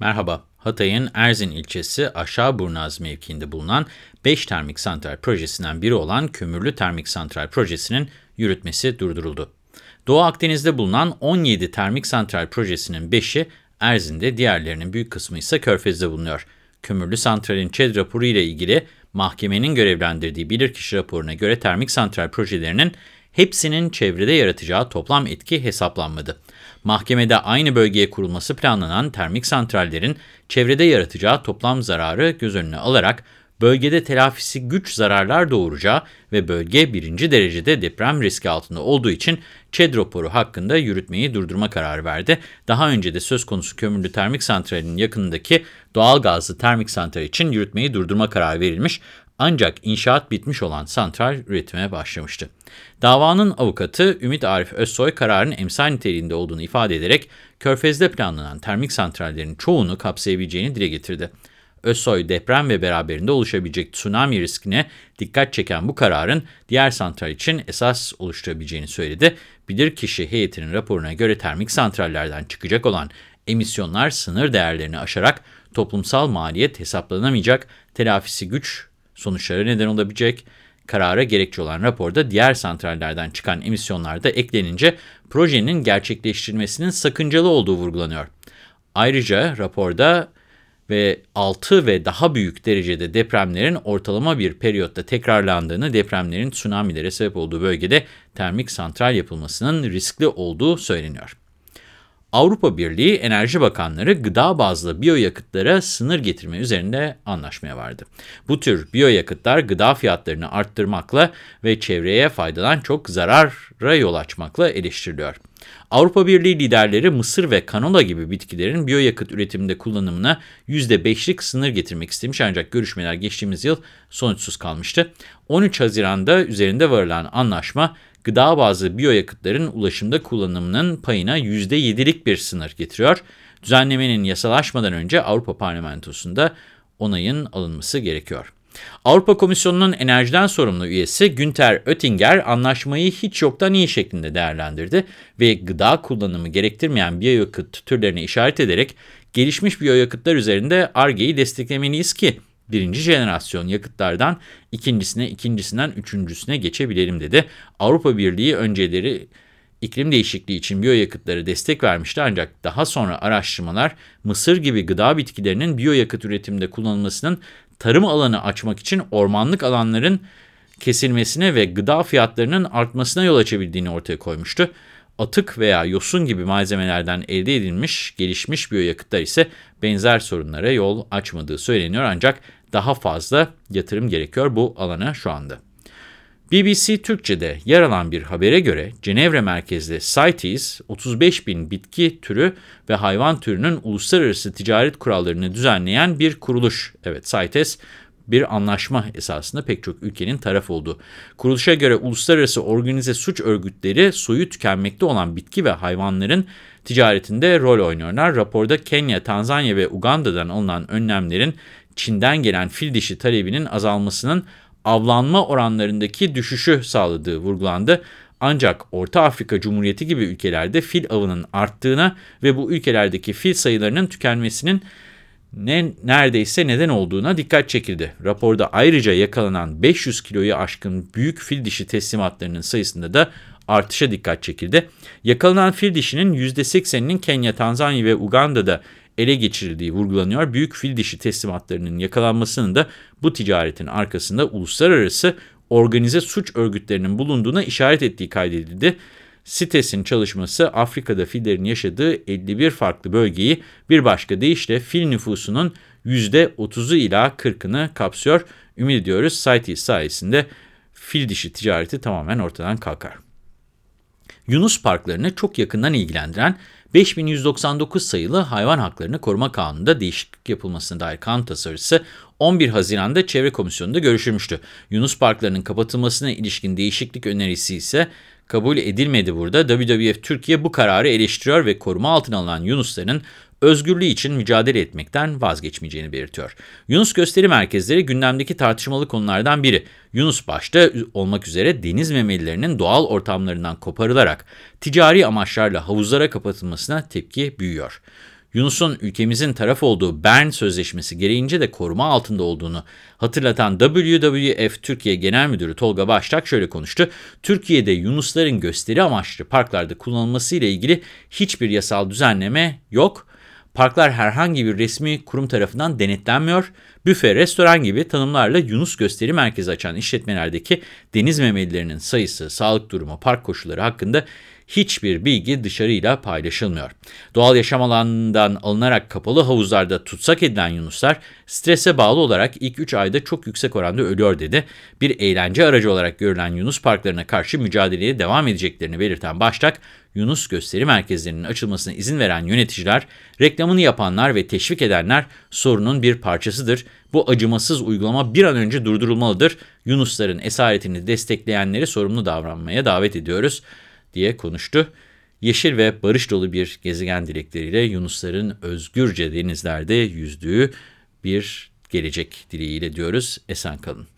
Merhaba, Hatay'ın Erzin ilçesi Aşağıburnaz mevkiinde bulunan 5 termik santral projesinden biri olan Kömürlü Termik Santral Projesi'nin yürütmesi durduruldu. Doğu Akdeniz'de bulunan 17 termik santral projesinin 5'i Erzin'de, diğerlerinin büyük kısmı ise Körfez'de bulunuyor. Kömürlü santralin ÇED raporu ile ilgili mahkemenin görevlendirdiği bilirkişi raporuna göre termik santral projelerinin hepsinin çevrede yaratacağı toplam etki hesaplanmadı. Mahkemede aynı bölgeye kurulması planlanan termik santrallerin çevrede yaratacağı toplam zararı göz önüne alarak bölgede telafisi güç zararlar doğuracağı ve bölge birinci derecede deprem riski altında olduğu için ÇED raporu hakkında yürütmeyi durdurma kararı verdi. Daha önce de söz konusu kömürlü termik santralinin yakınındaki doğal gazlı termik santral için yürütmeyi durdurma kararı verilmiş ancak inşaat bitmiş olan santral üretime başlamıştı. Davanın avukatı Ümit Arif Özsoy kararın emsal niteliğinde olduğunu ifade ederek Körfez'de planlanan termik santrallerin çoğunu kapsayabileceğini dile getirdi. Özsoy deprem ve beraberinde oluşabilecek tsunami riskine dikkat çeken bu kararın diğer santral için esas oluşturabileceğini söyledi. Bilirkişi heyetinin raporuna göre termik santrallerden çıkacak olan emisyonlar sınır değerlerini aşarak toplumsal maliyet hesaplanamayacak, telafisi güç sonuçlara neden olabilecek. Karara gerekçe olan raporda diğer santrallerden çıkan emisyonlar da eklenince projenin gerçekleştirilmesinin sakıncalı olduğu vurgulanıyor. Ayrıca raporda ve 6 ve daha büyük derecede depremlerin ortalama bir periyotta tekrarlandığını, depremlerin tsunamilere sebep olduğu bölgede termik santral yapılmasının riskli olduğu söyleniyor. Avrupa Birliği Enerji Bakanları gıda bazlı biyoyakıtlara sınır getirme üzerinde anlaşmaya vardı. Bu tür biyoyakıtlar gıda fiyatlarını arttırmakla ve çevreye faydadan çok zarara yol açmakla eleştiriliyor. Avrupa Birliği liderleri mısır ve kanola gibi bitkilerin biyoyakıt üretiminde kullanımına %5'lik sınır getirmek istemiş ancak görüşmeler geçtiğimiz yıl sonuçsuz kalmıştı. 13 Haziran'da üzerinde varılan anlaşma gıda bazlı biyoyakıtların ulaşımda kullanımının payına %7'lik bir sınır getiriyor. Düzenlemenin yasalaşmadan önce Avrupa Parlamentosu'nda onayın alınması gerekiyor. Avrupa Komisyonu'nun enerjiden sorumlu üyesi Günter Oettinger anlaşmayı hiç yoktan iyi şeklinde değerlendirdi ve gıda kullanımı gerektirmeyen biyoyakıt türlerine işaret ederek gelişmiş biyoyakıtlar üzerinde ARGE'yi desteklemeliyiz ki birinci jenerasyon yakıtlardan ikincisine, ikincisinden üçüncüsüne geçebilelim dedi. Avrupa Birliği önceleri iklim değişikliği için biyoyakıtları destek vermişti ancak daha sonra araştırmalar mısır gibi gıda bitkilerinin biyoyakıt üretiminde kullanılmasının tarım alanı açmak için ormanlık alanların kesilmesine ve gıda fiyatlarının artmasına yol açabildiğini ortaya koymuştu. Atık veya yosun gibi malzemelerden elde edilmiş gelişmiş biyoyakıtlar ise benzer sorunlara yol açmadığı söyleniyor ancak daha fazla yatırım gerekiyor bu alana şu anda. BBC Türkçe'de yer alan bir habere göre Cenevre merkezli CITES 35 bin bitki türü ve hayvan türünün uluslararası ticaret kurallarını düzenleyen bir kuruluş. Evet CITES bir anlaşma esasında pek çok ülkenin taraf olduğu. Kuruluşa göre uluslararası organize suç örgütleri soyu tükenmekte olan bitki ve hayvanların ticaretinde rol oynuyorlar. Raporda Kenya, Tanzanya ve Uganda'dan alınan önlemlerin Çin'den gelen fil dişi talebinin azalmasının avlanma oranlarındaki düşüşü sağladığı vurgulandı. Ancak Orta Afrika Cumhuriyeti gibi ülkelerde fil avının arttığına ve bu ülkelerdeki fil sayılarının tükenmesinin ne neredeyse neden olduğuna dikkat çekildi. Raporda ayrıca yakalanan 500 kiloyu aşkın büyük fil dişi teslimatlarının sayısında da artışa dikkat çekildi. Yakalanan fil dişinin %80'inin Kenya, Tanzanya ve Uganda'da ele geçirildiği vurgulanıyor. Büyük fil dişi teslimatlarının yakalanmasının da bu ticaretin arkasında uluslararası organize suç örgütlerinin bulunduğuna işaret ettiği kaydedildi. Sitesin çalışması Afrika'da fillerin yaşadığı 51 farklı bölgeyi bir başka deyişle fil nüfusunun %30'u ila 40'ını kapsıyor. Ümit ediyoruz CITES sayesinde fil dişi ticareti tamamen ortadan kalkar. Yunus parklarını çok yakından ilgilendiren 5199 sayılı Hayvan Haklarını Koruma Kanunu'nda değişiklik yapılmasına dair kanun tasarısı 11 Haziran'da Çevre Komisyonu'nda görüşülmüştü. Yunus parklarının kapatılmasına ilişkin değişiklik önerisi ise kabul edilmedi burada. WWF Türkiye bu kararı eleştiriyor ve koruma altına alınan Yunusların özgürlüğü için mücadele etmekten vazgeçmeyeceğini belirtiyor. Yunus gösteri merkezleri gündemdeki tartışmalı konulardan biri. Yunus başta olmak üzere deniz memelilerinin doğal ortamlarından koparılarak ticari amaçlarla havuzlara kapatılmasına tepki büyüyor. Yunus'un ülkemizin taraf olduğu Bern Sözleşmesi gereğince de koruma altında olduğunu hatırlatan WWF Türkiye Genel Müdürü Tolga Baştak şöyle konuştu. Türkiye'de Yunusların gösteri amaçlı parklarda kullanılması ile ilgili hiçbir yasal düzenleme yok. Parklar herhangi bir resmi kurum tarafından denetlenmiyor. Büfe, restoran gibi tanımlarla Yunus gösteri merkezi açan işletmelerdeki deniz memelilerinin sayısı, sağlık durumu, park koşulları hakkında hiçbir bilgi dışarıyla paylaşılmıyor. Doğal yaşam alanından alınarak kapalı havuzlarda tutsak edilen yunuslar strese bağlı olarak ilk 3 ayda çok yüksek oranda ölüyor dedi. Bir eğlence aracı olarak görülen yunus parklarına karşı mücadeleye devam edeceklerini belirten Baştak, Yunus gösteri merkezlerinin açılmasına izin veren yöneticiler, reklamını yapanlar ve teşvik edenler sorunun bir parçasıdır. Bu acımasız uygulama bir an önce durdurulmalıdır. Yunusların esaretini destekleyenleri sorumlu davranmaya davet ediyoruz diye konuştu. Yeşil ve barış dolu bir gezegen dilekleriyle Yunusların özgürce denizlerde yüzdüğü bir gelecek dileğiyle diyoruz. Esen kalın.